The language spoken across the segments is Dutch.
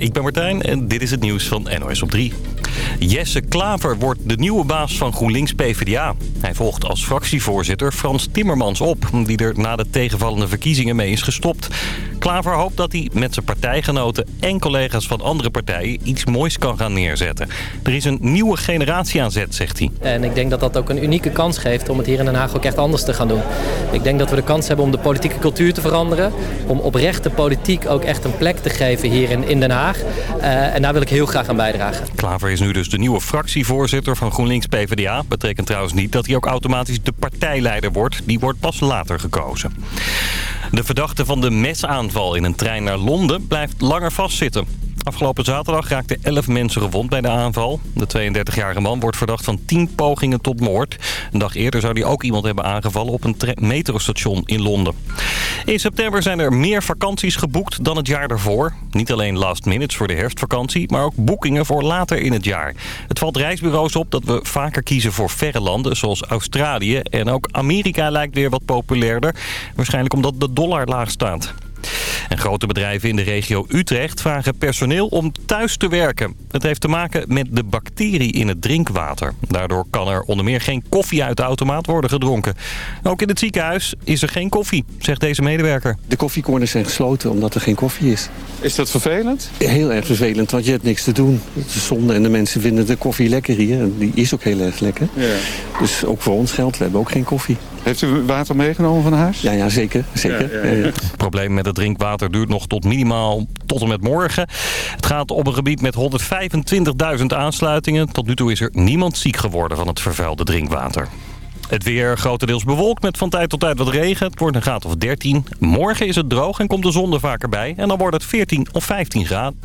ik ben Martijn en dit is het nieuws van NOS op 3. Jesse Klaver wordt de nieuwe baas van GroenLinks PvdA. Hij volgt als fractievoorzitter Frans Timmermans op... die er na de tegenvallende verkiezingen mee is gestopt. Klaver hoopt dat hij met zijn partijgenoten en collega's van andere partijen... iets moois kan gaan neerzetten. Er is een nieuwe generatie aan zet, zegt hij. En ik denk dat dat ook een unieke kans geeft om het hier in Den Haag ook echt anders te gaan doen. Ik denk dat we de kans hebben om de politieke cultuur te veranderen. Om oprechte politiek ook echt een plek te geven hier in, in Den Haag. Uh, en daar wil ik heel graag aan bijdragen. Klaver is nu dus de nieuwe fractievoorzitter van GroenLinks PvdA. Betekent trouwens niet dat hij ook automatisch de partijleider wordt. Die wordt pas later gekozen. De verdachte van de mesaanval in een trein naar Londen blijft langer vastzitten. Afgelopen zaterdag raakten 11 mensen gewond bij de aanval. De 32-jarige man wordt verdacht van 10 pogingen tot moord. Een dag eerder zou hij ook iemand hebben aangevallen op een metrostation in Londen. In september zijn er meer vakanties geboekt dan het jaar daarvoor. Niet alleen last minutes voor de herfstvakantie, maar ook boekingen voor later in het jaar. Het valt reisbureaus op dat we vaker kiezen voor verre landen zoals Australië. En ook Amerika lijkt weer wat populairder. Waarschijnlijk omdat de dollar laag staat. En grote bedrijven in de regio Utrecht vragen personeel om thuis te werken. Het heeft te maken met de bacterie in het drinkwater. Daardoor kan er onder meer geen koffie uit de automaat worden gedronken. Ook in het ziekenhuis is er geen koffie, zegt deze medewerker. De koffiecorners zijn gesloten omdat er geen koffie is. Is dat vervelend? Heel erg vervelend, want je hebt niks te doen. Het is zonde en de mensen vinden de koffie lekker hier. Die is ook heel erg lekker. Ja. Dus ook voor ons geldt, we hebben ook geen koffie. Heeft u water meegenomen van huis? Ja, ja zeker. zeker. Ja, ja, Het probleem met het drinkwater duurt nog tot minimaal tot en met morgen. Het gaat op een gebied met 125.000 aansluitingen. Tot nu toe is er niemand ziek geworden van het vervuilde drinkwater. Het weer grotendeels bewolkt met van tijd tot tijd wat regen. Het wordt een graad of 13. Morgen is het droog en komt de zon er vaker bij. En dan wordt het 14 of 15 graden.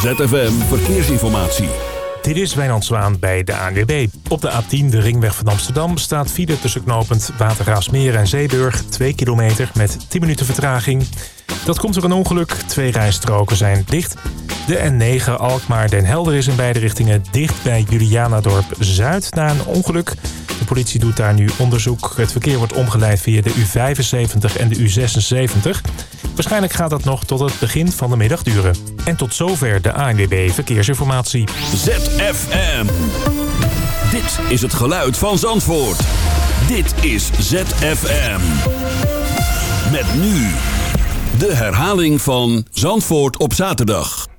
ZFM Verkeersinformatie. Dit is Wijnand Zwaan bij de ANWB. Op de A10, de ringweg van Amsterdam, staat file tussen knooppunt Watergraafsmeer en Zeeburg. 2 kilometer met 10 minuten vertraging. Dat komt door een ongeluk. Twee rijstroken zijn dicht. De N9 Alkmaar-Den Helder is in beide richtingen dicht bij Julianadorp Zuid na een ongeluk. De politie doet daar nu onderzoek. Het verkeer wordt omgeleid via de U75 en de U76. Waarschijnlijk gaat dat nog tot het begin van de middag duren. En tot zover de ANWB Verkeersinformatie. ZFM. Dit is het geluid van Zandvoort. Dit is ZFM. Met nu de herhaling van Zandvoort op zaterdag.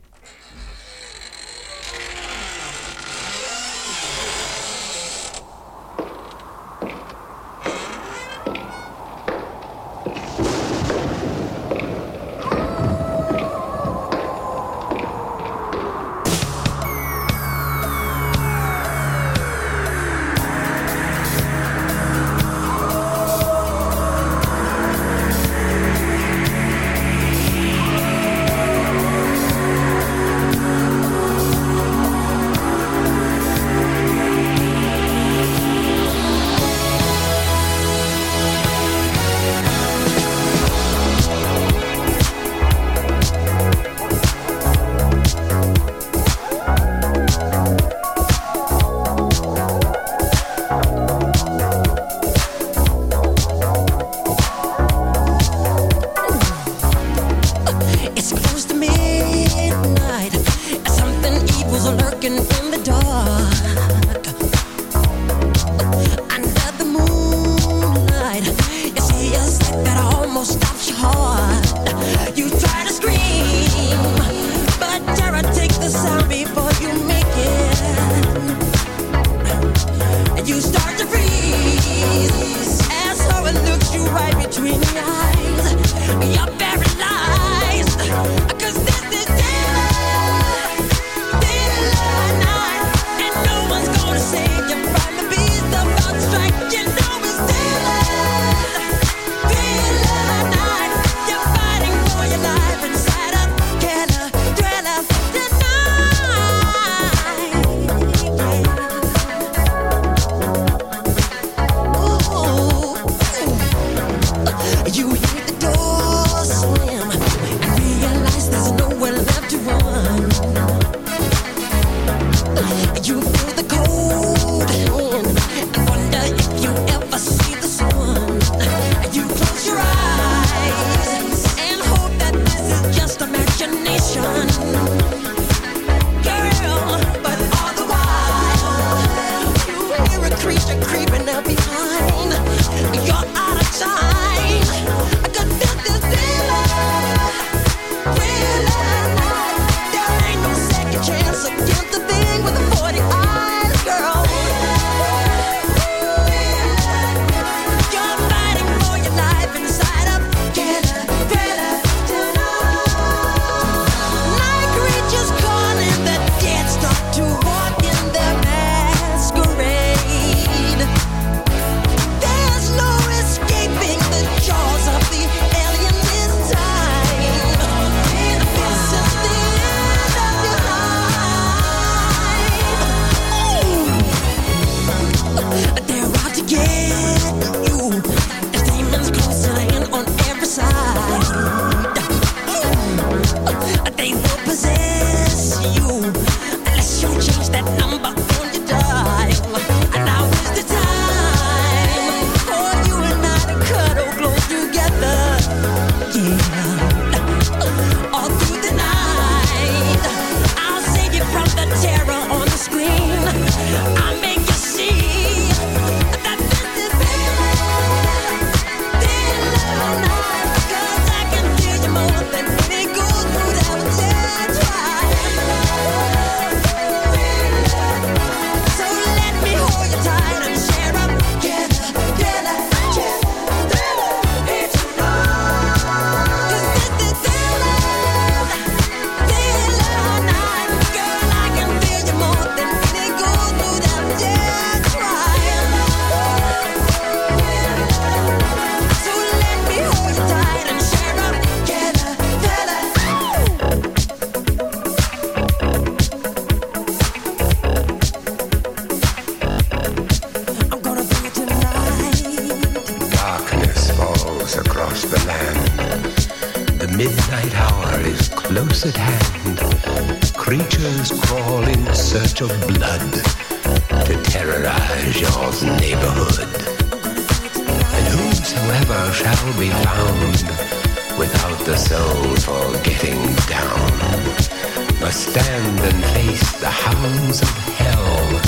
Stand and face the hounds of hell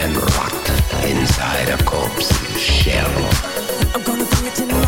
and rot inside a corpse's shell. I'm gonna do it tonight.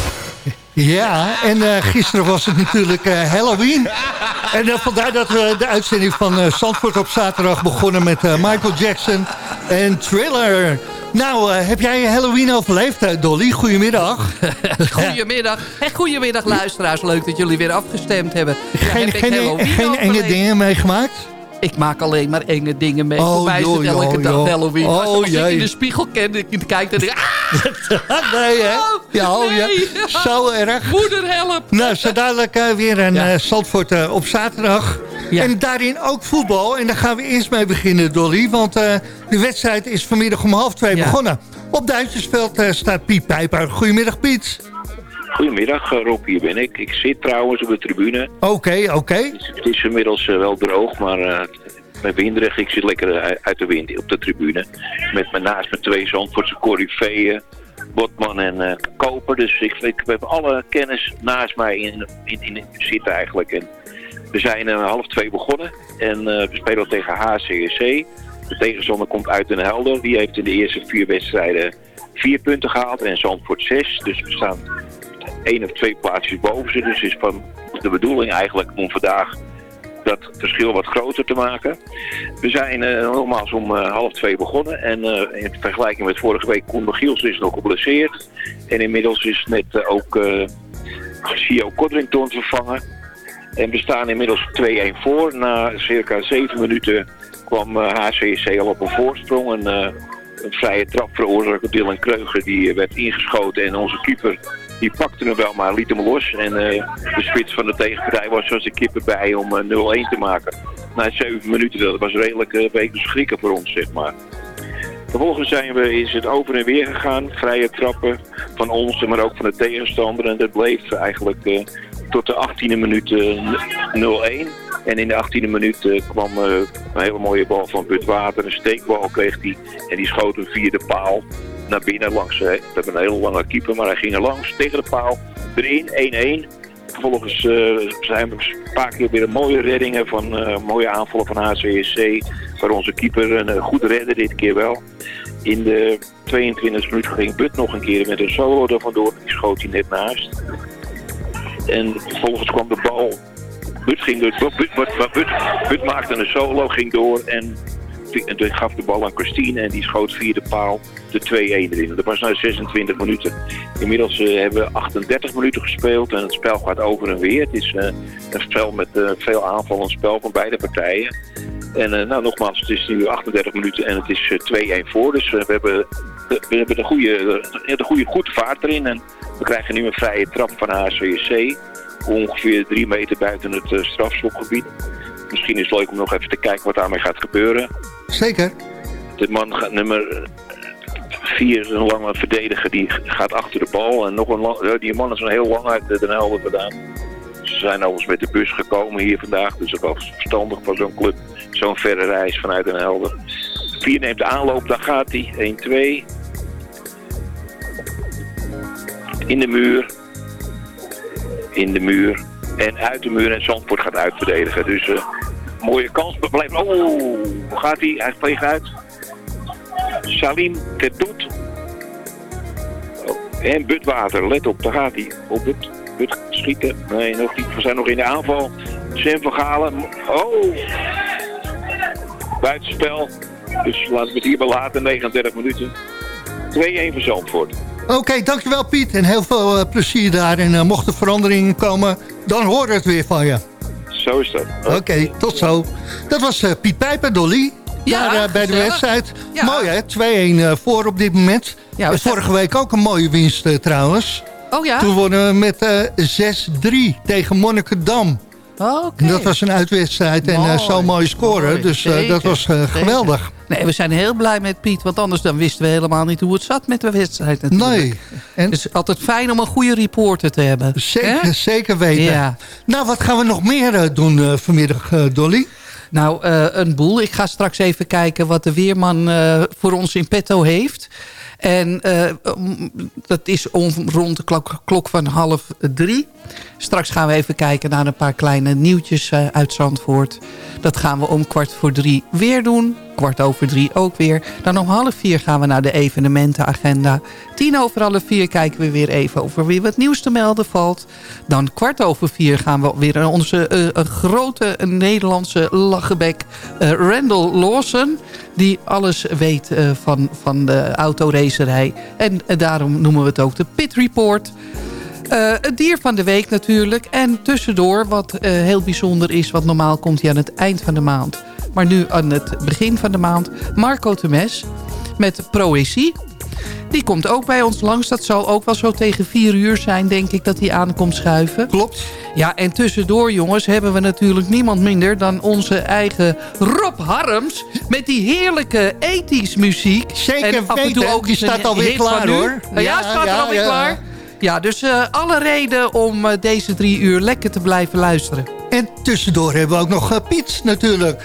Ja, en eh, gisteren was het natuurlijk eh, Halloween. En uh, vandaar dat we de uitzending van Zandvoort op zaterdag begonnen met Michael Jackson en Thriller. Nou, heb jij Halloween overleefd, Dolly? Goedemiddag. goedemiddag. En goedemiddag, luisteraars. Leuk dat jullie weer afgestemd hebben. Geen, ja, geen, geen enge dingen meegemaakt? Ik maak alleen maar enge dingen mee. Oh, Voor mij is het elke dag. Halloween. Oh, als ik in de spiegel ik kijk en denk ah, nee, hè? Ja, oh, ja. nee. Zo erg. moeder help. Nou, zo dadelijk eh, weer een Ja. eh, Zandvoort eh, op zaterdag. Ja. En daarin ook voetbal. En daar gaan we eerst mee beginnen, Dolly. Want eh, de wedstrijd is vanmiddag om half twee Ja. begonnen. Op Duitsersveld eh, staat Piet Pijper. Goedemiddag, Piet. Goedemiddag, Rob, hier ben ik. Ik zit trouwens op de tribune. Oké, oké. Het is- Het is inmiddels wel droog, maar eh, met winderig. Ik zit lekker eh, uit de wind op de tribune. Met me naast mijn twee Zandvoortse corifeeën, Botman en eh, Koper. Dus ik, ik heb alle kennis naast mij in, in, zitten eigenlijk. En we zijn eh, half twee begonnen en we spelen tegen HCSC. De tegenstander komt uit Den Helder. Die heeft in de eerste vier wedstrijden vier punten gehaald en Zandvoort zes. Dus we staan één of twee plaatsjes boven ze. Dus is van de bedoeling eigenlijk om vandaag dat verschil wat groter te maken. We zijn eh, nogmaals om eh, half twee begonnen. En eh, in vergelijking met vorige week, Koen Michiels is nog geblesseerd. En inmiddels is net ook eh Sio Codrington vervangen. En we staan inmiddels 2-1 voor. Na circa 7 minuten kwam HCSC al op een voorsprong. En, een vrije trap veroorzaakt door Dylan Kreuger. Die werd ingeschoten en onze keeper die pakte hem wel, maar liet hem los. En eh, de spits van de tegenpartij was zoals de kip erbij om eh, 0-1 te maken. Na 7 minuten, dat was redelijk eh, een beetje schrikken voor ons, zeg maar. Vervolgens zijn we, is het over en weer gegaan. Vrije trappen van ons, maar ook van de tegenstander. En dat bleef eigenlijk eh, tot de 18e minuut eh, 0-1. En in de 18e minuut eh, kwam eh, een hele mooie bal van Butwater. Een steekbal kreeg hij. En die schoot via de paal naar binnen langs. We hebben een hele lange keeper, maar hij ging er langs tegen de paal. Erin, 1-1. Vervolgens eh, zijn we een paar keer weer mooie reddingen van eh, mooie aanvallen van HCSC. Waar onze keeper een eh, goed redde dit keer wel. In de 22e minuut ging But nog een keer met een solo er vandoor. Die schoot hij net naast. En vervolgens kwam de bal. But ging door. But, But, But maakte een solo, ging door en en toen gaf de bal aan Christine en die schoot via de paal de 2-1 erin. Dat was na 26 minuten. Inmiddels eh, hebben we 38 minuten gespeeld en het spel gaat over en weer. Het is eh, een spel met eh, veel aanval, een spel van beide partijen. En nou, nogmaals, het is nu 38 minuten en het is eh, 2-1 voor. Dus we hebben, de, we hebben de, goede, de, de goede goede vaart erin. En we krijgen nu een vrije trap van HCSC. Ongeveer drie meter buiten het strafschopgebied. Misschien is het leuk om nog even te kijken wat daarmee gaat gebeuren. Zeker. De man gaat nummer 4, een lange verdediger, die gaat achter de bal. En nog een lang, die man is een heel lang uit de Den Helder gedaan. Ze zijn overigens met de bus gekomen hier vandaag. Dus dat was verstandig van zo'n club. Zo'n verre reis vanuit Den Helder. 4 neemt de aanloop, daar gaat hij. 1, 2. In de muur. In de muur. En uit de muur en Zandvoort gaat uitverdedigen. Dus eh, mooie kans. Blijft. Oh, hoe gaat hij? Hij vliegt uit. Salim Tertoet. Oh, en Butwater, let op, daar gaat hij. Op het. Put schieten. Nee, nog niet. We zijn nog in de aanval. Sam van Galen. Oh! Buitenspel. Dus laten we het hierbij laten. 39 minuten. 2-1 voor Zandvoort. Oké, dankjewel Piet. En heel veel eh, plezier daar. En uh, mochten veranderingen komen, dan horen we het weer van je. Zo is dat. Oké, tot zo. Dat was uh, Piet Pijper, Dolly. Ja, daar bij de wedstrijd. Ja. Mooi hè, 2-1 voor op dit moment. Ja, we vorige week ook een mooie winst trouwens. Oh ja? Toen wonnen we met 6-3 tegen Monnikendam. En Dat was een uitwedstrijd en Mooi, zo'n mooie score. mooi, dus uh, zeker, dat was uh, geweldig. Nee, we zijn heel blij met Piet. Want anders dan wisten we helemaal niet hoe het zat met de wedstrijd natuurlijk. Nee. En... Het is altijd fijn om een goede reporter te hebben. Zeker, zeker weten. Ja. Nou, wat gaan we nog meer doen vanmiddag, Dolly? Nou, uh, een boel. Ik ga straks even kijken wat de weerman uh, voor ons in petto heeft. En uh, dat is om, rond de klok, klok, van half drie. Straks gaan we even kijken naar een paar kleine nieuwtjes uit Zandvoort. Dat gaan we om kwart voor drie weer doen. Kwart over drie ook weer. Dan om half vier gaan we naar de evenementenagenda. Tien over half vier kijken we weer even of er weer wat nieuws te melden valt. Dan kwart over vier gaan we weer naar onze uh, grote Nederlandse lachenbek uh, Randall Lawson. Die alles weet uh, van, van de autoracerij. En daarom noemen we het ook de Pit Report. Uh, het dier van de week natuurlijk. En tussendoor, wat heel bijzonder is... wat normaal komt hij aan het eind van de maand. Maar nu aan het begin van de maand. Marco Temes met Proëzie. Die komt ook bij ons langs. Dat zal ook wel zo tegen vier uur zijn, denk ik, dat hij aankomt schuiven. Klopt. Ja, en tussendoor, jongens, hebben we natuurlijk niemand minder... dan onze eigen Rob Harms... met die heerlijke ethisch muziek. Zeker en af en toe weten, ook die staat alweer klaar, hoor. Ja, ja, staat ja, er alweer ja. klaar. Ja, dus uh, alle reden om uh, deze drie uur lekker te blijven luisteren. En tussendoor hebben we ook nog uh, Piet natuurlijk.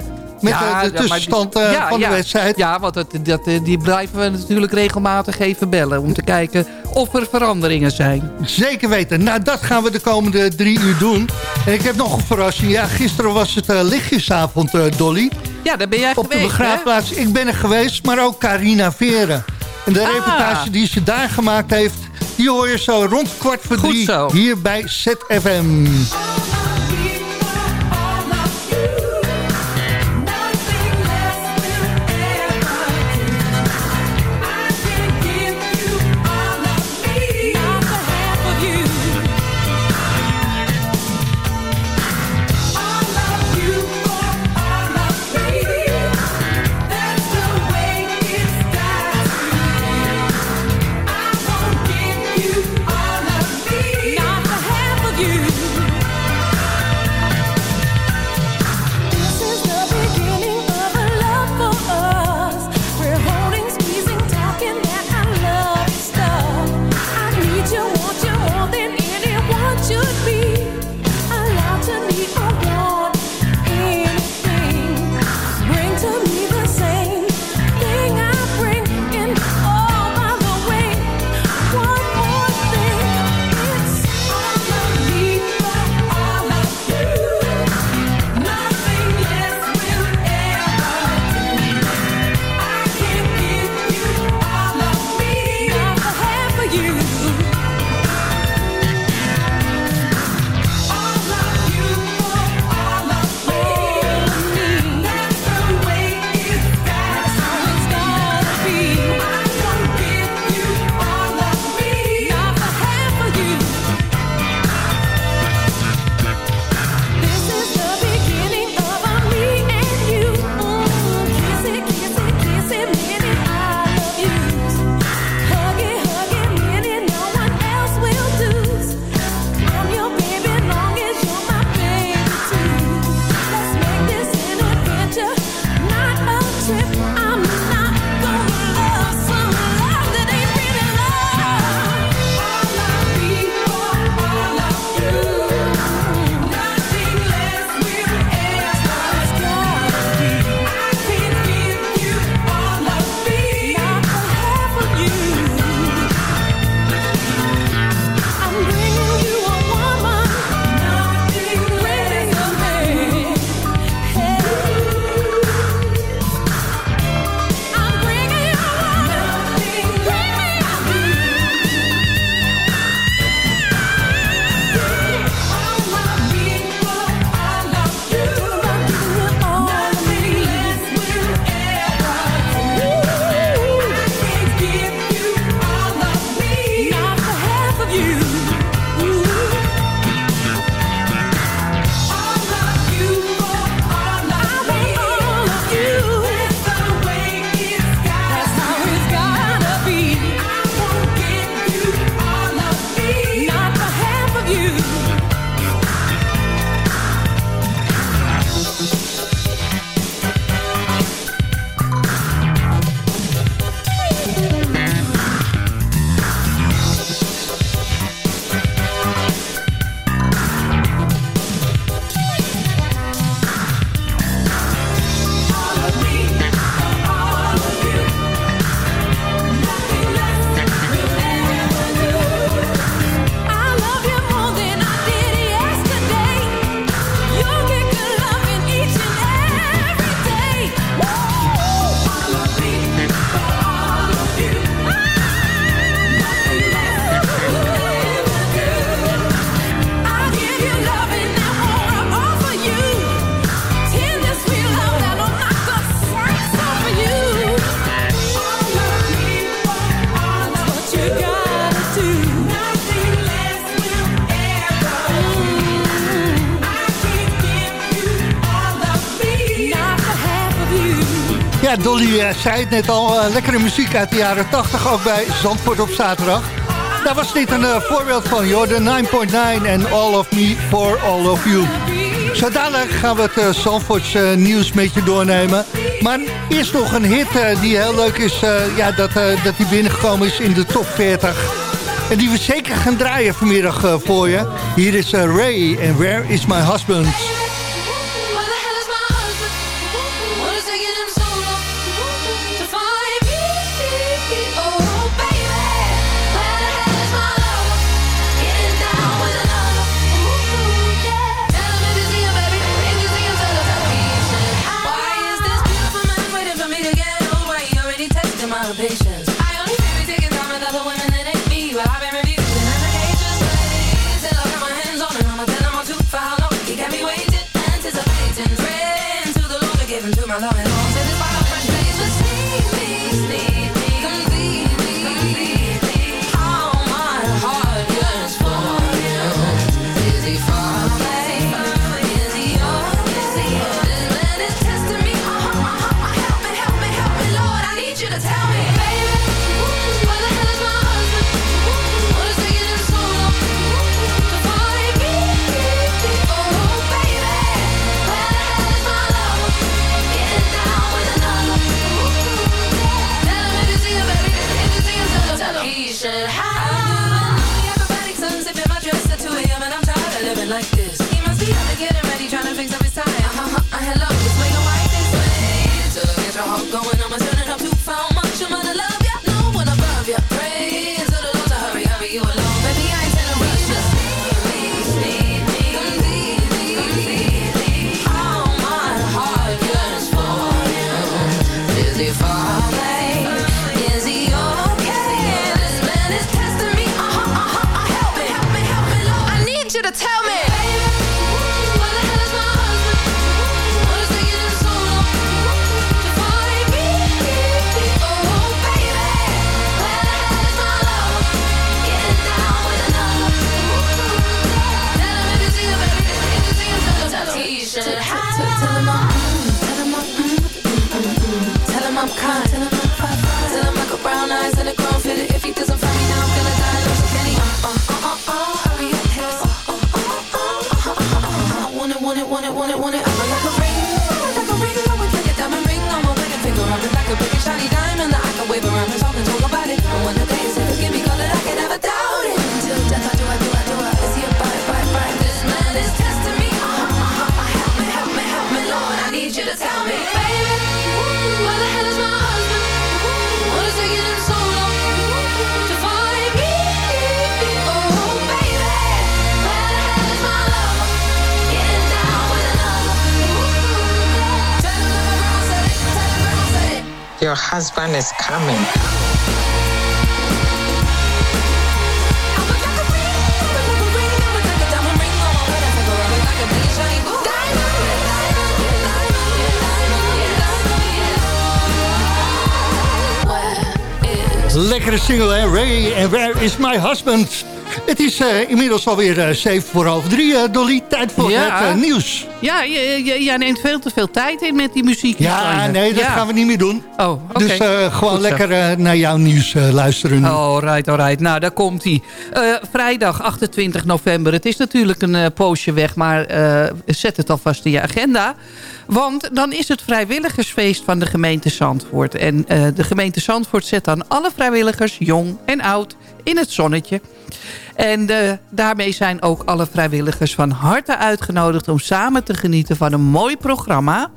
Met ja, de, de tussenstand ja, van de wedstrijd. Ja, want dat, dat, die blijven we natuurlijk regelmatig even bellen... om te kijken of er veranderingen zijn. Zeker weten. Nou, dat gaan we de komende drie uur doen. En ik heb nog een verrassing. Ja, gisteren was het lichtjesavond, Dolly. Ja, daar ben jij Op geweest, de begraafplaats. Hè? Ik ben er geweest, maar ook Carina Veren. En de ah. reportage die ze daar gemaakt heeft... die hoor je zo rond kwart voor Goed drie zo. hier bij ZFM. Ja, Dolly eh, zei het net al, eh, lekkere muziek uit de jaren 80, ook bij Zandvoort op zaterdag. Daar was dit een eh, voorbeeld van, joh, de 9.9 en All of Me for All of You. Zo dadelijk gaan we het uh, nieuws met je doornemen. Maar eerst nog een hit die heel leuk is, ja, dat, dat die binnengekomen is in de top 40. En die we zeker gaan draaien vanmiddag voor je. Hier is Ray en Where is My Husband? Your husband is coming. Lekkere single, hè? Ray and Where is My Husband? Het is eh, inmiddels alweer uh, 7 voor half drie, eh, Dolly. Tijd voor Ja. het eh, nieuws. Ja, jij neemt veel te veel tijd in met die muziek. Ja, nee, dat gaan we niet meer doen. Oh. Dus eh, gewoon Goed lekker eh, naar jouw nieuws eh, luisteren nu. Alright, alright. Nou, daar komt hij. vrijdag 28 november. Het is natuurlijk een eh, poosje weg, maar eh, zet het alvast in je agenda. Want dan is het vrijwilligersfeest van de gemeente Zandvoort. En eh, de gemeente Zandvoort zet dan alle vrijwilligers, jong en oud, in het zonnetje. En eh, daarmee zijn ook alle vrijwilligers van harte uitgenodigd... om samen te genieten van een mooi programma.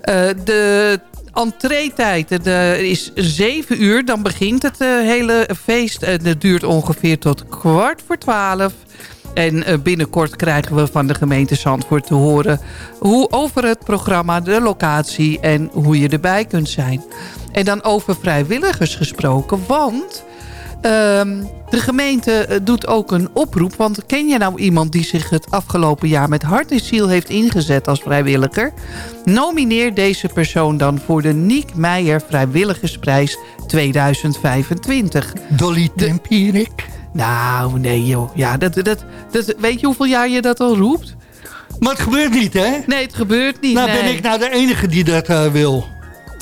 Eh, de entreetijd de, is 7 uur. Dan begint het eh, hele feest. Het duurt ongeveer tot kwart voor 12. En eh, binnenkort krijgen we van de gemeente Zandvoort te horen... Hoe, over het programma, de locatie en hoe je erbij kunt zijn. En dan over vrijwilligers gesproken, want... Ehm, de gemeente eh, doet ook een oproep. Want ken je nou iemand die zich het afgelopen jaar met hart en ziel heeft ingezet als vrijwilliger? Nomineer deze persoon dan voor de Niek Meijer Vrijwilligersprijs 2025. Dolly Tempierik. Nou, nee joh. Ja, dat, dat, dat, weet je hoeveel jaar je dat al roept? Maar het gebeurt niet, hè? Nee, het gebeurt niet. Nou, nee. ben ik nou de enige die dat eh, wil?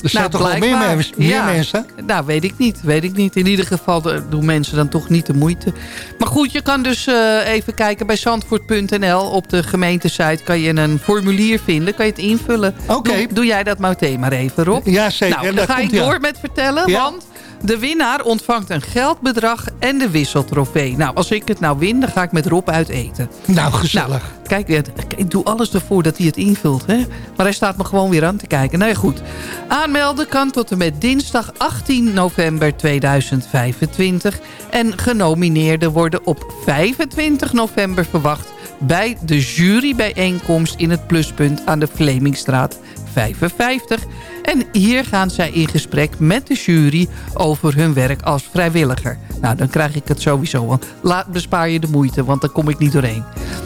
Er zijn toch wel meer, mens- meer Ja. mensen? Nou, weet ik niet. Weet ik niet. In ieder geval eh, doen mensen dan toch niet de moeite. Maar goed, je kan dus eh, even kijken bij zandvoort.nl. Op de gemeentesite kan je een formulier vinden. Kan je het invullen. Oké. Doe, doe jij dat meteen maar even, Rob? Ja, zeker. Nou, dan Daar ga ik door met vertellen. Ja. Want de winnaar ontvangt een geldbedrag en de wisseltrofee. Nou, als ik het nou win, dan ga ik met Rob uit eten. Nou, gezellig. Nou, kijk, eh, ik doe alles ervoor dat hij het invult. Hè? Maar hij staat me gewoon weer aan te kijken. Nou ja, goed. Aanmelden kan tot en met dinsdag 18 november 2025. En genomineerden worden op 25 november verwacht... bij de jurybijeenkomst in het Pluspunt aan de Vlemingstraat 55. En hier gaan zij in gesprek met de jury over hun werk als vrijwilliger. Nou, dan krijg ik het sowieso. Want laat, bespaar je de moeite, want dan kom ik niet doorheen.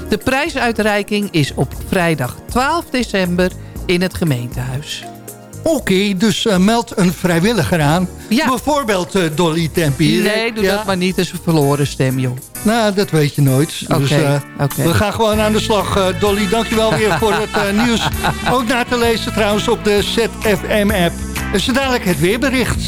De prijsuitreiking is op vrijdag 12 december in het gemeentehuis. Oké, dus eh, meld een vrijwilliger aan. Bijvoorbeeld eh, Dolly Tempier. Nee, doe Ja? dat maar niet. Dat is een verloren stem, joh. Nou, dat weet je nooit. Dus eh, we gaan gewoon aan de slag. Dolly, dankjewel weer voor het nieuws. Ook na te lezen trouwens op de ZFM-app. En zo dadelijk het weerbericht.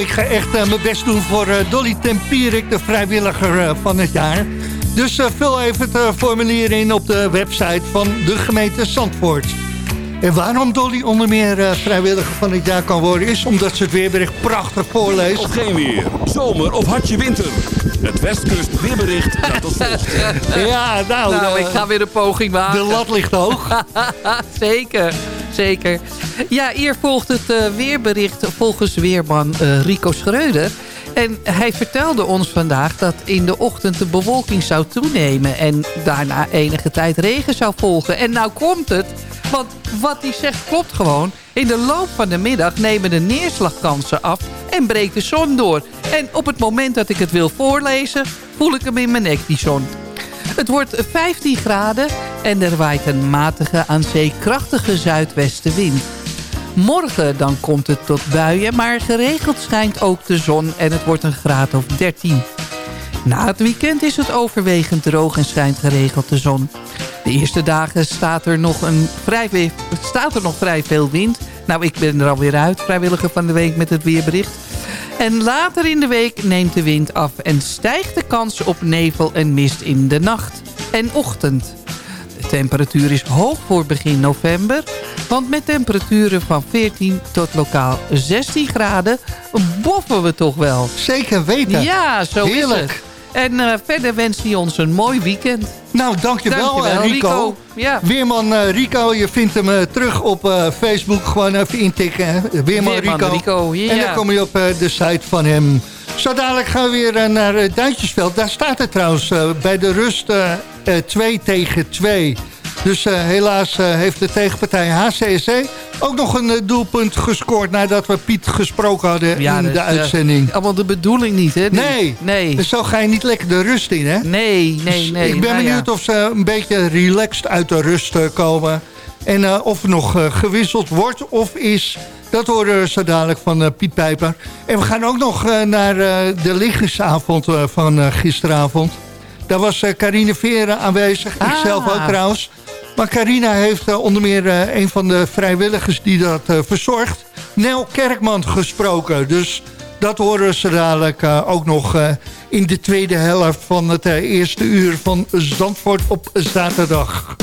Ik ga echt eh, mijn best doen voor eh, Dolly Tempierik, de vrijwilliger eh, van het jaar. Dus vul even het formulier in op de website van de gemeente Zandvoort. En waarom Dolly onder meer vrijwilliger van het jaar kan worden... is omdat ze het weerbericht prachtig voorleest. Of geen weer, zomer of hartje winter. Het Westkust weerbericht gaat als volgt. Ja, nou... Nou, ik ga weer een poging maken. De lat ligt hoog. zeker, zeker. Ja, hier volgt het eh, weerbericht volgens weerman eh, Rico Schreuder. En hij vertelde ons vandaag dat in de ochtend de bewolking zou toenemen... en daarna enige tijd regen zou volgen. En nou komt het, want wat hij zegt klopt gewoon. In de loop van de middag nemen de neerslagkansen af en breekt de zon door. En op het moment dat ik het wil voorlezen, voel ik hem in mijn nek, die zon. Het wordt 15 graden En er waait een matige aan zee krachtige zuidwestenwind. Morgen dan komt het tot buien, maar geregeld schijnt ook de zon en het wordt een graad of 13. Na het weekend is het overwegend droog en schijnt geregeld de zon. De eerste dagen staat er nog, een vrij, staat er nog vrij veel wind. Nou, ik ben er alweer uit, vrijwilliger van de week met het weerbericht. En later in de week neemt de wind af en stijgt de kans op nevel en mist in de nacht en ochtend. De temperatuur is hoog voor begin november. Want met temperaturen van 14 tot lokaal 16 graden boffen we toch wel. Zeker weten. Ja, zo Heerlijk. is het. En eh, verder wens hij ons een mooi weekend. Nou, dankjewel, Dankjewel, eh, Rico. Rico. Ja. Weerman eh, Rico, je vindt hem terug op Facebook. Gewoon even intikken. Weerman, Weerman Rico. Rico, ja. En dan kom je op de site van hem. Zo dadelijk gaan we weer naar Duintjesveld. Daar staat het trouwens bij de rust eh, eh, 2 tegen 2. Dus eh, helaas eh, heeft de tegenpartij HCSC ook nog een eh, doelpunt gescoord... nadat we Piet gesproken hadden in de uitzending. allemaal de bedoeling niet, hè? Nee. Nee. Dus zo ga je niet lekker de rust in, hè? Nee, nee, Dus nee. ik ben nou ja. benieuwd of ze een beetje relaxed uit de rust komen. En of er nog gewisseld wordt of is... Dat horen we zo dadelijk van Piet Pijper. En we gaan ook nog naar de liggensavond eh, van gisteravond. Daar was Carine Veren aanwezig. Ah. Ikzelf ook trouwens. Maar Carina heeft eh, onder meer eh, een van de vrijwilligers die dat eh, verzorgt... Nel Kerkman gesproken. Dus dat horen ze dadelijk ook nog in de tweede helft van het eerste uur van Zandvoort op zaterdag.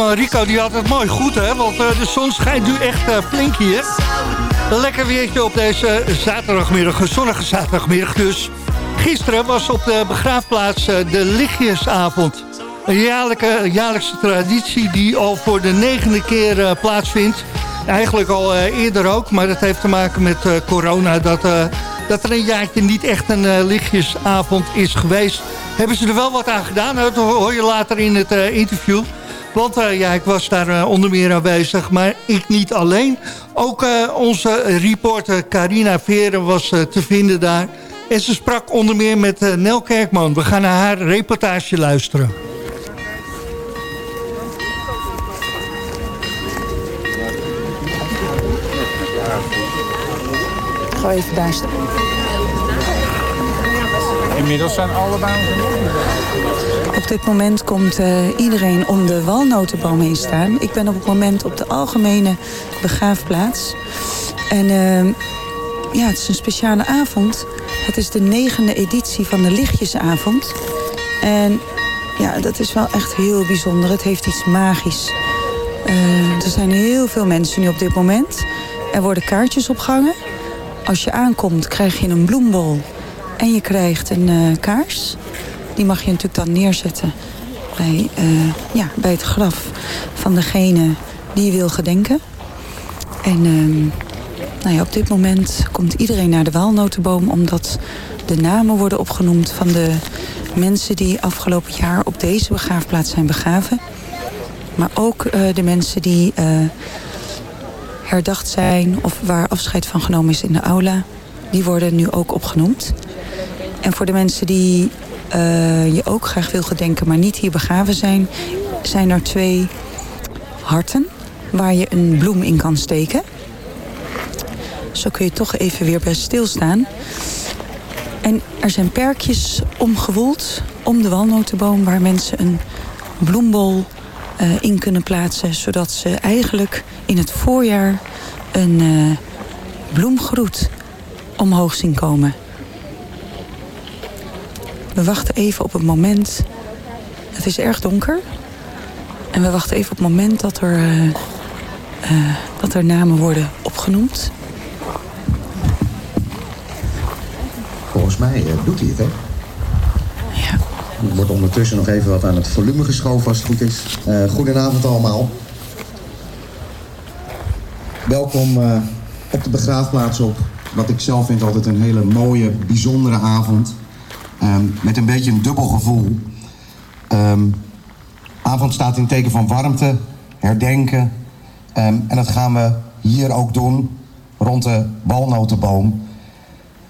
Rico die had het mooi goed, hè? Want eh, de zon schijnt nu echt eh, flink hier. Lekker weertje op deze zaterdagmiddag, een zonnige zaterdagmiddag dus. Gisteren was op de begraafplaats eh, de lichtjesavond. Een jaarlijke, jaarlijkse traditie die al voor de negende keer plaatsvindt. Eigenlijk al eerder ook, maar dat heeft te maken met corona... Dat, dat er een jaartje niet echt een lichtjesavond is geweest. Hebben ze er wel wat aan gedaan? Dat hoor je later in het interview. Want eh, ja, ik was daar eh, onder meer aanwezig, maar ik niet alleen. Ook eh, onze reporter Carina Veren was te vinden daar. En ze sprak onder meer met Nel Kerkman. We gaan naar haar reportage luisteren. Ga even daar staan. Inmiddels zijn alle dames Op dit moment komt eh, iedereen om de walnotenboom heen staan. Ik ben op het moment op de algemene begraafplaats. En eh, ja, het is een speciale avond. Het is de negende editie van de Lichtjesavond. En ja, dat is wel echt heel bijzonder. Het heeft iets magisch. Eh, er zijn heel veel mensen nu op dit moment. Er worden kaartjes opgehangen. Als je aankomt krijg je een bloembol en je krijgt een eh, kaars. Die mag je natuurlijk dan neerzetten bij, eh, ja, bij het graf van degene die wil gedenken. En ehm, nou ja, op dit moment komt iedereen naar de walnotenboom... omdat de namen worden opgenoemd van de mensen die afgelopen jaar op deze begraafplaats zijn begraven. Maar ook eh, de mensen die eh, herdacht zijn of waar afscheid van genomen is in de aula. Die worden nu ook opgenoemd. En voor de mensen die eh, je ook graag wil gedenken, maar niet hier begraven zijn, zijn er twee harten waar je een bloem in kan steken. Zo kun je toch even weer bij stilstaan. En er zijn perkjes omgewoeld om de walnotenboom waar mensen een bloembol eh, in kunnen plaatsen, zodat ze eigenlijk in het voorjaar een eh, bloemgroet omhoog zien komen. We wachten even op het moment. Het is erg donker. En we wachten even op het moment dat er, eh, eh, dat er namen worden opgenoemd. Volgens mij eh, doet hij het, hè? Ja. Er wordt ondertussen nog even wat aan het volume geschoven als het goed is. Goedenavond allemaal. Welkom op de begraafplaats op. Wat ik zelf vind altijd een hele mooie, bijzondere avond. Ehm, met een beetje een dubbel gevoel. Ehm, avond staat in teken van warmte, herdenken. Ehm, en dat gaan we hier ook doen, rond de walnotenboom.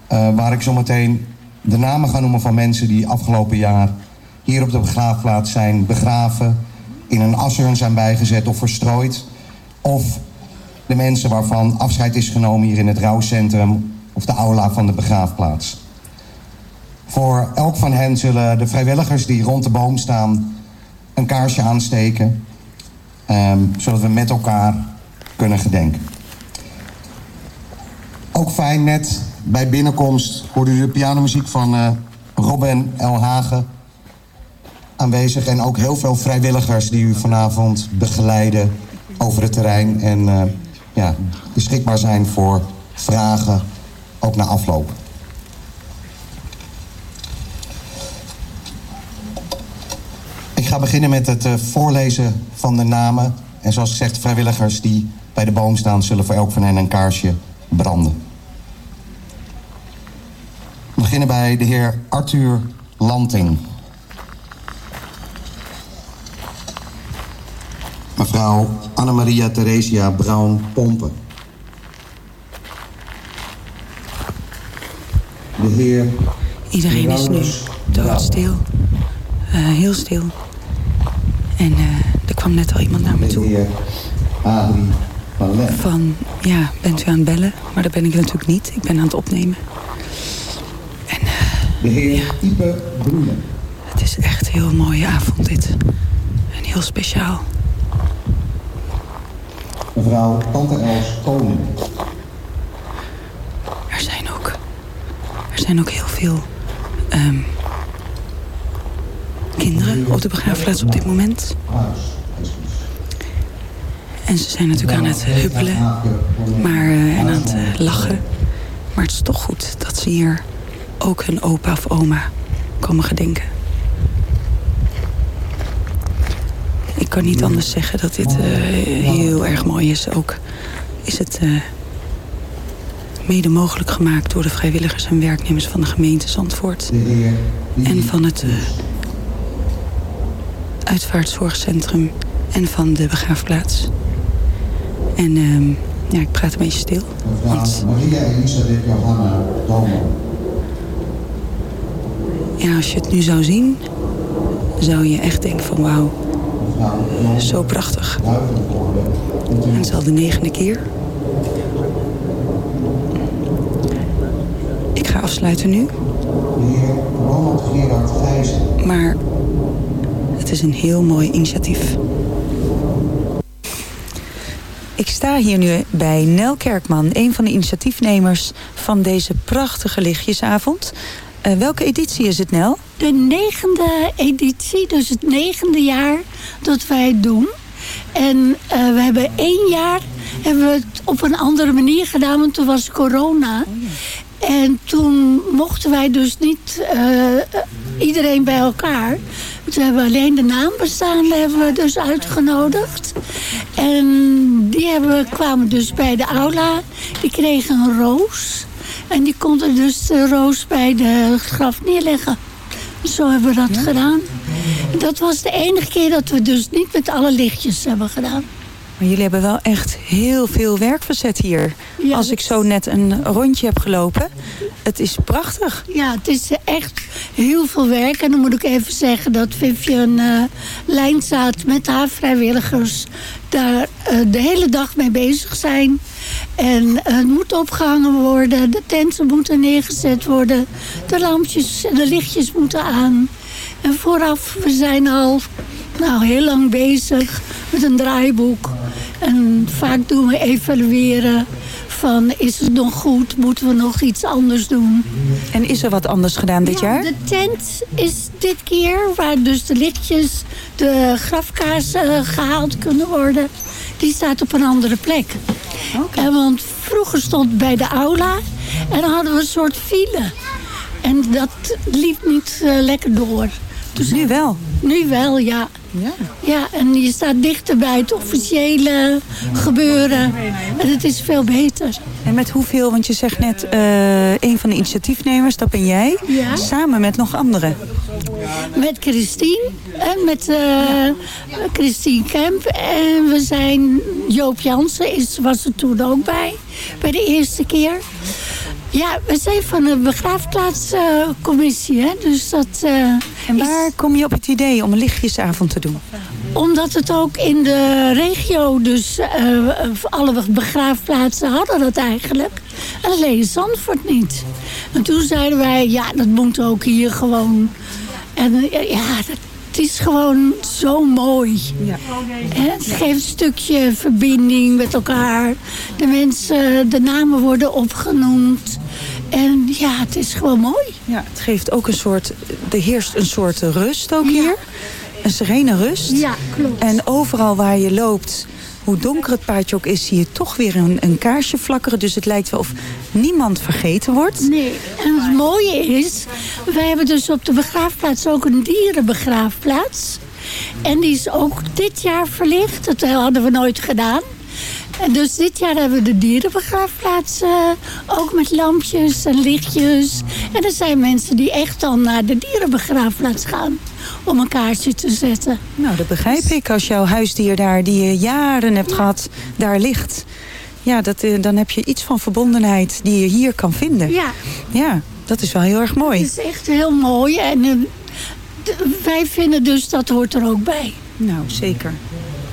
Eh, waar ik zometeen de namen ga noemen van mensen die afgelopen jaar hier op de begraafplaats zijn begraven, in een assurn zijn bijgezet of verstrooid. Of de mensen waarvan afscheid is genomen hier in het rouwcentrum of de aula van de begraafplaats. Voor elk van hen zullen de vrijwilligers die rond de boom staan een kaarsje aansteken, ehm, zodat we met elkaar kunnen gedenken. Ook fijn, net bij binnenkomst hoorde u de pianomuziek van eh, Robin L. Hagen aanwezig. En ook heel veel vrijwilligers die u vanavond begeleiden over het terrein. En eh, ja, beschikbaar zijn voor vragen, ook na afloop. Ga beginnen met het eh, voorlezen van de namen. En zoals gezegd, vrijwilligers die bij de boom staan... zullen voor elk van hen een kaarsje branden. We beginnen bij de heer Arthur Lanting. Mevrouw Annemaria Theresia Brown-Pompen. De heer... Iedereen is nu doodstil. Eh, heel stil. En eh, er kwam net al iemand naar me De toe. van ja, bent u aan het bellen? Maar dat ben ik natuurlijk niet. Ik ben aan het opnemen. De heer Ipe Broenen. Het is echt een heel mooie avond dit. En heel speciaal. Mevrouw Tante Els Koning. Er zijn ook, er zijn ook heel veel ehm, kinderen op de begraafplaats op dit moment. En ze zijn natuurlijk aan het huppelen maar, eh, en aan het eh, lachen. Maar het is toch goed dat ze hier ook hun opa of oma komen gedenken. Ik kan niet anders zeggen dat dit eh, heel erg mooi is. Ook is het eh, mede mogelijk gemaakt door de vrijwilligers en werknemers van de gemeente Zandvoort. En van het eh, uitvaartzorgcentrum en van de begraafplaats. En ehm, ja, ik praat een beetje stil. Want Maria Elisabeth Johanna Dolman. ja, als je het nu zou zien, zou je echt denken van wauw, zo prachtig. En het is al de negende keer. Ik ga afsluiten nu. Maar is een heel mooi initiatief. Ik sta hier nu bij Nel Kerkman, een van de initiatiefnemers van deze prachtige lichtjesavond. Eh, welke editie is het, Nel? De negende editie, dus het negende jaar dat wij het doen. En eh, we hebben één jaar hebben we het op een andere manier gedaan, want toen was corona. En toen mochten wij dus niet eh, iedereen bij elkaar. Toen hebben we alleen de naambestaanden hebben we dus uitgenodigd. En die hebben, kwamen dus bij de aula. Die kregen een roos. En die konden dus de roos bij de graf neerleggen. Zo hebben we dat gedaan. Dat was de enige keer dat we dus niet met alle lichtjes hebben gedaan. Maar jullie hebben wel echt heel veel werk verzet hier. Als ik zo net een rondje heb gelopen. Het is prachtig. Ja, het is echt heel veel werk. En dan moet ik even zeggen dat Vivian uh, Lijnzaad met haar vrijwilligers daar uh, de hele dag mee bezig zijn. En uh, het moet opgehangen worden, de tenten moeten neergezet worden, de lampjes en de lichtjes moeten aan. En vooraf, we zijn al nou, heel lang bezig met een draaiboek. En vaak doen we evalueren van is het nog goed, moeten we nog iets anders doen. En is er wat anders gedaan dit ja, jaar? De tent is dit keer, waar dus de lichtjes, de grafkaarsen uh, gehaald kunnen worden, die staat op een andere plek. Okay. En want vroeger stond bij de aula en dan hadden we een soort file. En dat liep niet uh, lekker door. Dus nu wel? Nu wel, ja. Ja. ja, en je staat dichter bij het officiële gebeuren. En het is veel beter. En met hoeveel, want je zegt net uh, een van de initiatiefnemers, dat ben jij. Ja. Samen met nog anderen. Met Christine en met uh, Christine Kemp. En we zijn, Joop Jansen is, was er toen ook bij, bij de eerste keer. Ja, we zijn van de begraafplaatscommissie. Uh, dus dat, uh, en waar is... kom je op het idee om een lichtjesavond te doen? Omdat het ook in de regio, dus uh, alle begraafplaatsen hadden dat eigenlijk. En alleen Zandvoort niet. En toen zeiden wij, ja, dat moet ook hier gewoon. En ja, dat, het is gewoon zo mooi. Ja. Het geeft een stukje verbinding met elkaar. De mensen, de namen worden opgenoemd. En ja, het is gewoon mooi. Ja, het geeft ook een soort, er heerst een soort rust ook ja. hier. Een serene rust. Ja, klopt. En overal waar je loopt, hoe donker het paadje ook is, zie je toch weer een, een kaarsje flakkeren. Dus het lijkt wel of niemand vergeten wordt. Nee, en het mooie is, wij hebben dus op de begraafplaats ook een dierenbegraafplaats. En die is ook dit jaar verlicht. Dat hadden we nooit gedaan. En dus dit jaar hebben we de dierenbegraafplaats uh, ook met lampjes en lichtjes. En er zijn mensen die echt dan naar de dierenbegraafplaats gaan om een kaartje te zetten. Nou, dat begrijp ik. Als jouw huisdier daar, die je jaren hebt ja. gehad, daar ligt. Ja, dat, uh, dan heb je iets van verbondenheid die je hier kan vinden. Ja. Ja, dat is wel heel erg mooi. Het is echt heel mooi. En uh, wij vinden dus dat hoort er ook bij. Nou, zeker.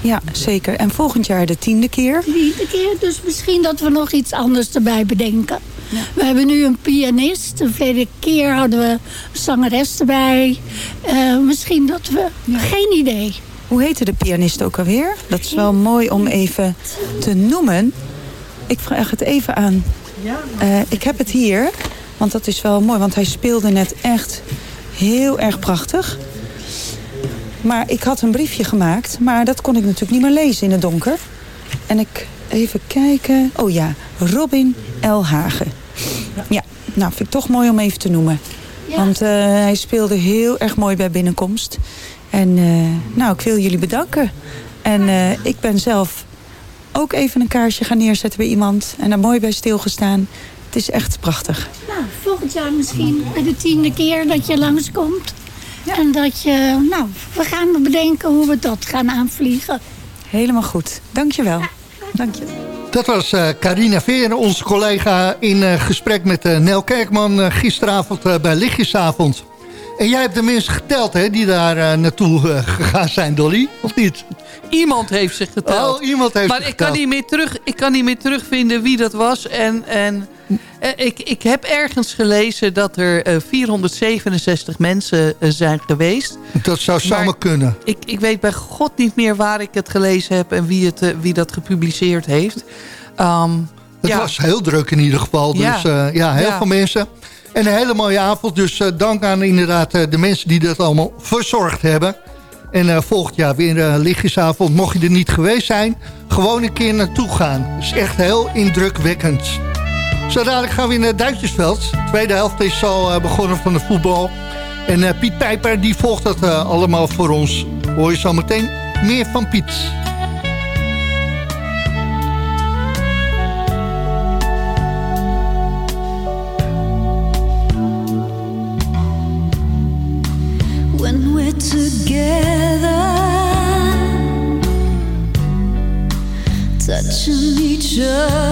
Ja, zeker. En volgend jaar de tiende keer? Tiende keer, dus misschien dat we nog iets anders erbij bedenken. Ja. We hebben nu een pianist. De vorige keer hadden we een zangeres erbij. Uh, misschien dat we... Ja. Geen idee. Hoe heette de pianist ook alweer? Dat is wel mooi om even te noemen. Ik vraag het even aan. Uh, ik heb het hier, want dat is wel mooi. Want hij speelde net echt heel erg prachtig. Maar ik had een briefje gemaakt, maar dat kon ik natuurlijk niet meer lezen in het donker. En ik even kijken. Oh ja, Robin L. Hagen. Ja, nou vind ik toch mooi om even te noemen. Want eh, hij speelde heel erg mooi bij binnenkomst. En eh, nou, ik wil jullie bedanken. En eh, ik ben zelf ook even een kaarsje gaan neerzetten bij iemand. En daar mooi bij stilgestaan. Het is echt prachtig. Nou, volgend jaar misschien de tiende keer dat je langskomt. En dat je, nou, we gaan bedenken hoe we dat gaan aanvliegen. Helemaal goed. Dankjewel. Dank je. Dat was eh, Carina Veer, onze collega in eh, gesprek met eh, Nel Kerkman eh, gisteravond eh, bij Lichtjesavond. En jij hebt de mensen geteld hè, die daar eh, naartoe gegaan zijn, Dolly, of niet? Iemand heeft zich geteld. Oh, iemand heeft maar ik kan, geteld. niet meer terug, ik kan niet meer terugvinden wie dat was. En, en ik, ik heb ergens gelezen dat er eh, 467 mensen eh, zijn geweest. Dat zou Maar kunnen. Ik, ik weet bij god niet meer waar ik het gelezen heb... en wie, het, eh, wie dat gepubliceerd heeft. Ehm, Het ja. was heel druk in ieder geval. Dus Ja. ja, ja heel Ja. veel mensen. En een hele mooie avond. Dus eh, dank aan inderdaad eh, de mensen die dat allemaal verzorgd hebben. En eh, volgend jaar weer een lichtjesavond. Mocht je er niet geweest zijn, gewoon een keer naartoe gaan. Het is echt heel indrukwekkend. Zo dadelijk gaan we in het Duitsersveld. De tweede helft is al eh, begonnen van de voetbal. En eh, Piet Pijper die volgt dat eh, allemaal voor ons. Hoor je zo meteen meer van Piet. touching each other,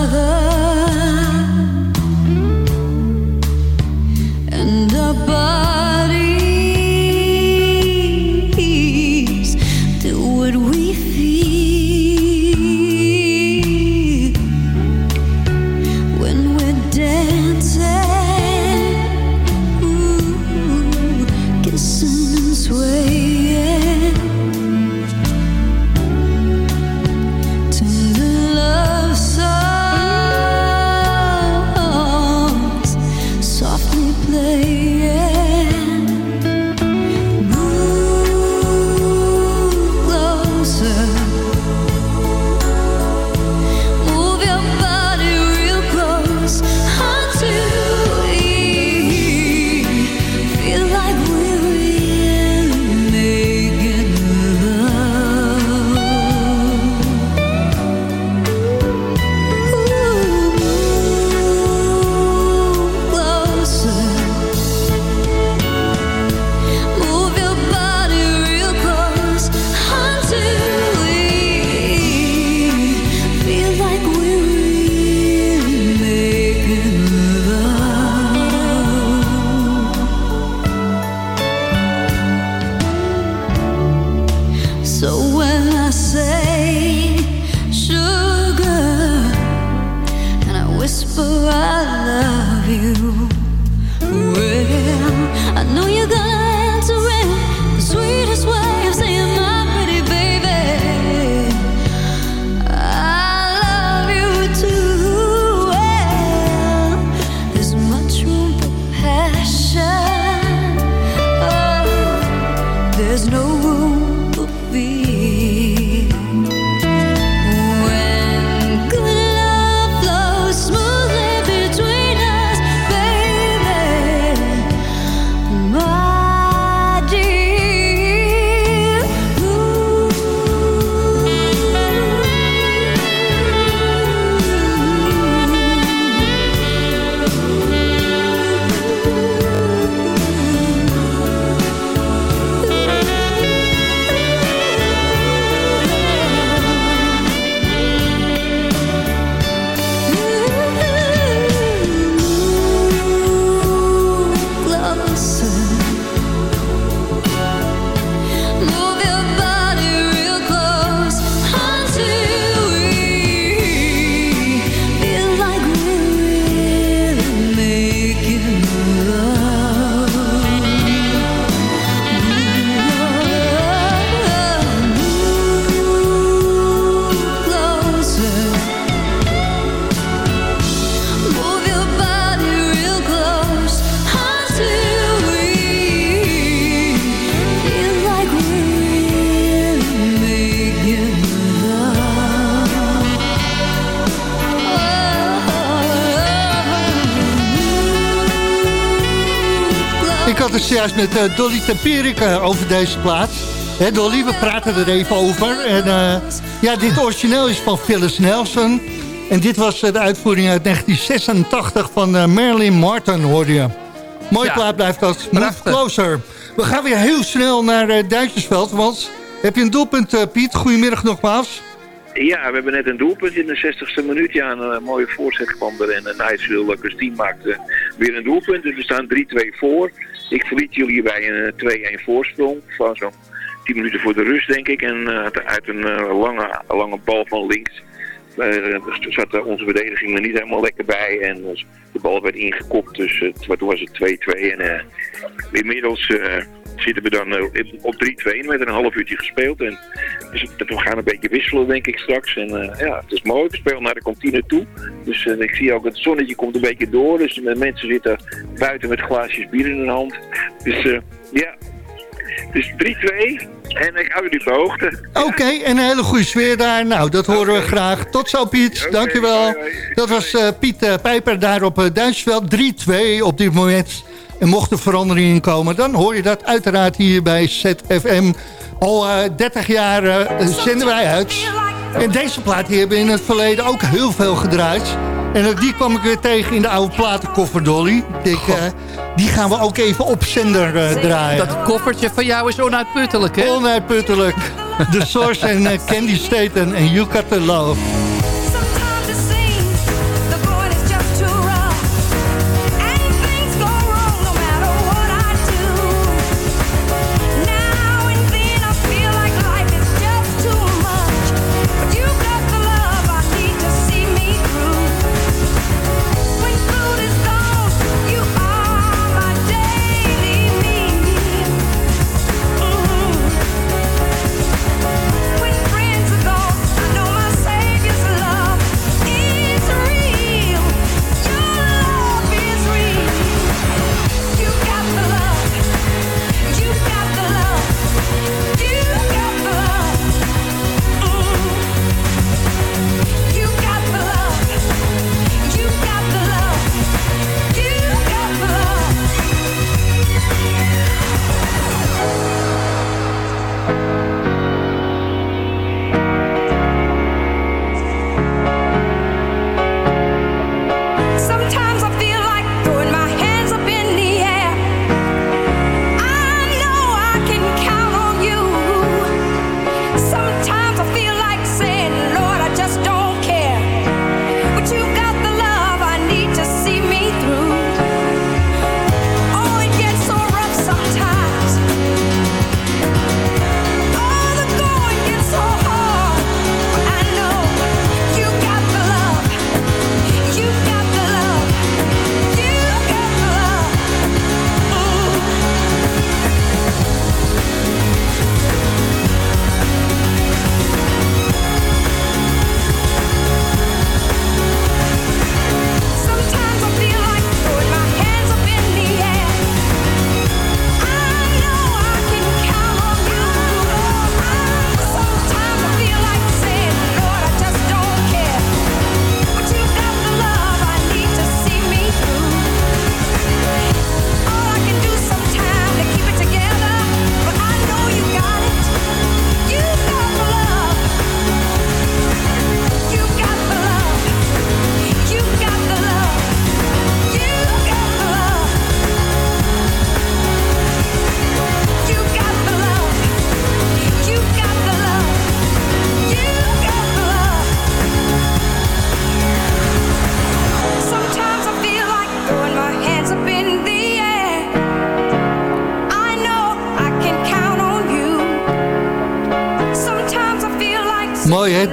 Ik had het juist met eh, Dolly Tempierik eh, over deze plaats. Hè, Dolly, we praten er even over. En eh, ja, dit origineel is van Phyllis Nelson. En dit was de uitvoering uit 1986 van Marilyn Martin, hoorde je. Mooi Ja. plaat blijft dat. Move closer. We gaan weer heel snel naar Duitsersveld. Want heb je een doelpunt, Piet? Goedemiddag nogmaals. Ja, we hebben net een doelpunt in de 60ste minuut. Ja, een eh, mooie voorzet kwam er. En uh, Nijswil Christine maakte weer een doelpunt. Dus we staan 3-2 voor. Ik verliet jullie bij een eh, 2-1 voorsprong. Van zo'n 10 minuten voor de rust, denk ik. En eh, uit een eh, lange, lange bal van links eh, zat eh, onze verdediging er niet helemaal lekker bij. En eh, de bal werd ingekopt. Dus eh, toen was het 2-2. En eh, inmiddels eh, zitten we dan eh, op 3-2 met een half uurtje gespeeld. En dus het- we gaan een beetje wisselen, denk ik, straks. En eh, ja, het is mooi. We spelen naar de kantine toe. Dus eh, ik zie ook het zonnetje komt een beetje door. Dus de mensen zitten buiten met glaasjes bier in hun hand. Dus ja, dus 3-2. En ik hou jullie op de hoogte. Oké, en een hele goede sfeer daar. Nou, dat horen we graag. Tot zo, Piet. Dankjewel. Dat was Piet eh, Pijper daar op uh, Duitsveld. 3-2 op dit moment. En mocht er verandering in komen, dan hoor je dat uiteraard hier bij ZFM. Al eh, 30 jaar eh, zenden wij uit. En deze plaat die hebben we in het verleden ook heel veel gedraaid. En ook die kwam ik weer tegen in de oude platenkoffer, Dolly. Ik eh, die gaan we ook even op zender eh, draaien. Dat koffertje van jou is onuitputtelijk, hè? Onuitputtelijk. The Source en eh, Candy Staten en You Got The Love.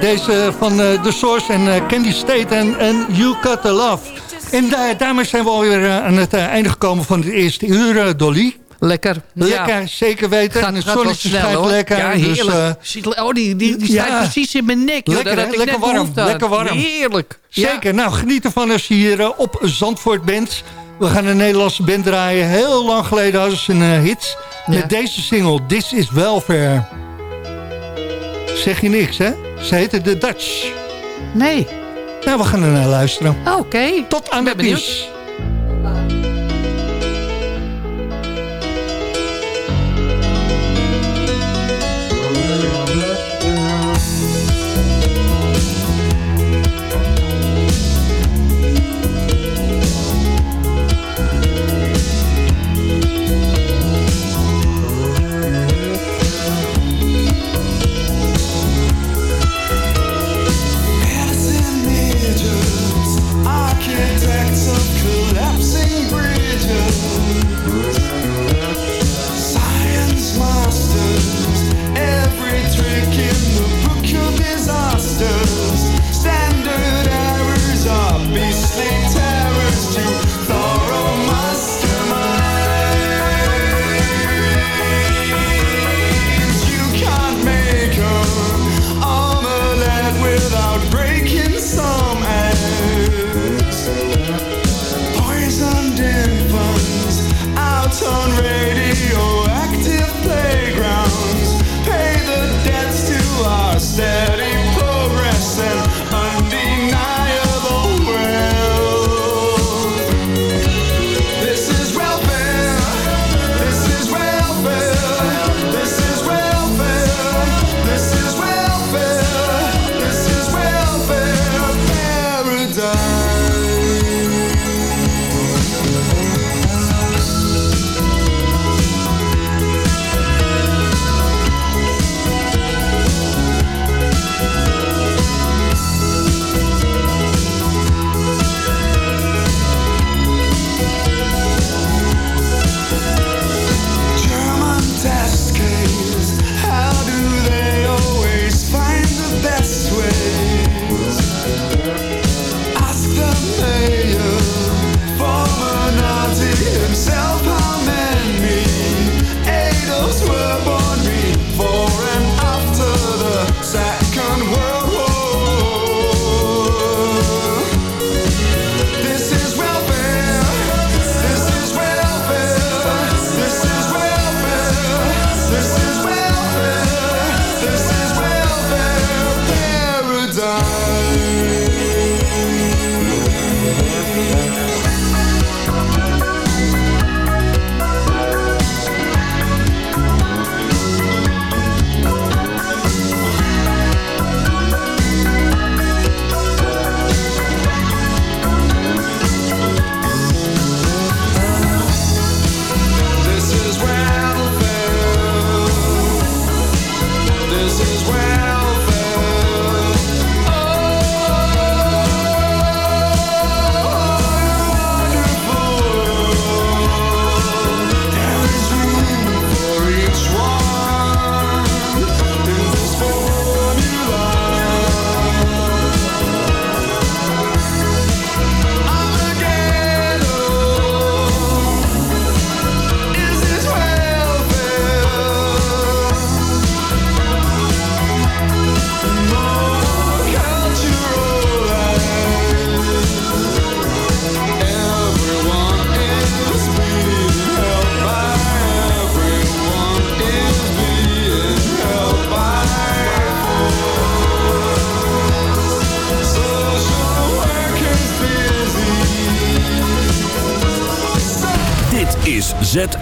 Deze van eh, The Source en eh, Candy Staten en You Got The Love. En da daarmee zijn we alweer eh, aan het einde gekomen van het eerste uur, Dolly. Lekker. Lekker, Ja. zeker weten. Gaat, en het gaat zonnetje snel, schijnt hoor. lekker. Ja, dus, heerlijk. oh, die, die, die staat ja. precies in mijn nek. joh. Lekker, Daar ik lekker warm. Lekker warm. Heerlijk. Zeker. Nou, geniet ervan als je hier op Zandvoort bent. We gaan een Nederlandse band draaien. Heel lang geleden hadden ze een hit. Met deze single, This is Welfare. Zeg je niks, hè? Ze heette The Dutch. Nee. Nou, we gaan er naar luisteren. Oké. Tot aan de benieuwd.